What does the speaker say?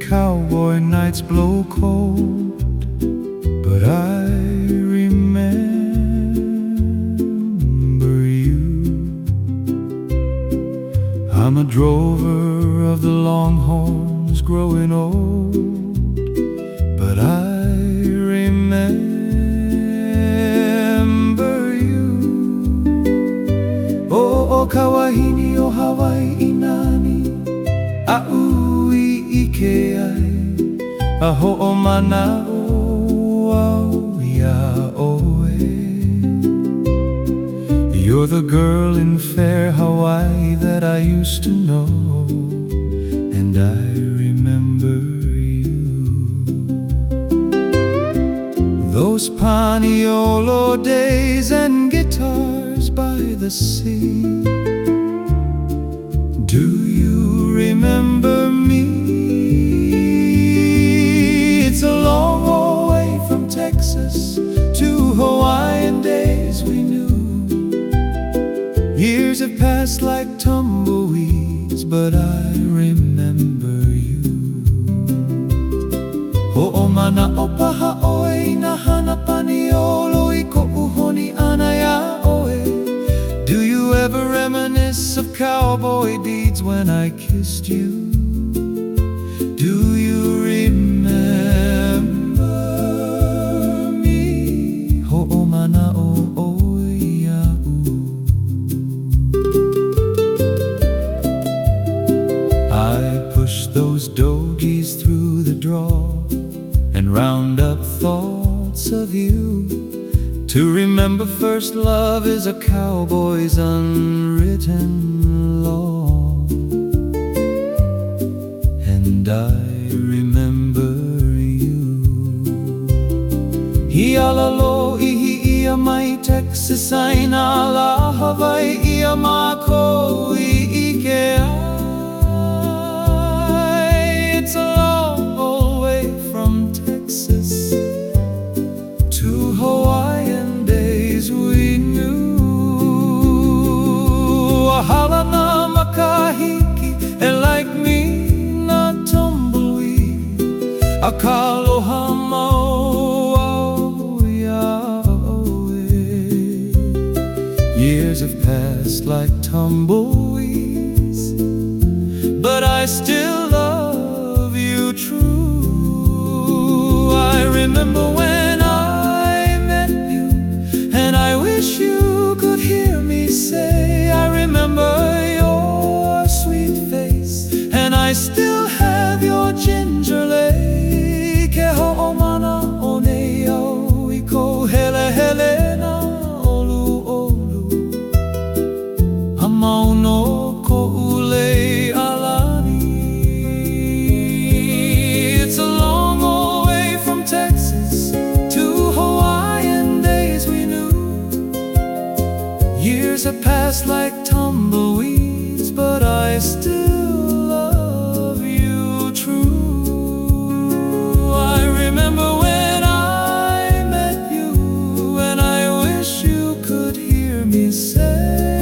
cowboy nights blow cold, but I remember you. I'm a drover of the longhorns growing old, but I remember you. O o kawahini o Hawaii inani ike ai A ho o mana o au You're the girl in fair Hawaii that I used to know And I remember you. Those Paniolo days and guitars by the sea. Do you remember me? Have passed like tumbleweeds, but I remember you o paha oe na hana i oe Do you ever reminisce of cowboy deeds when I kissed you? Those dogies through the draw and round up thoughts of you. To remember first love is a cowboy's unwritten law. And I remember you. Hialalo ihi ia mai Texas la Akaloha mau yaoe. Years have passed like tumbleweeds, but I still love you true. I remember when I met you, and I wish you could hear me say, I remember your sweet face, and I still Years have passed like tumbleweeds, but I still love you true. I remember when I met you, and I wish you could hear me say,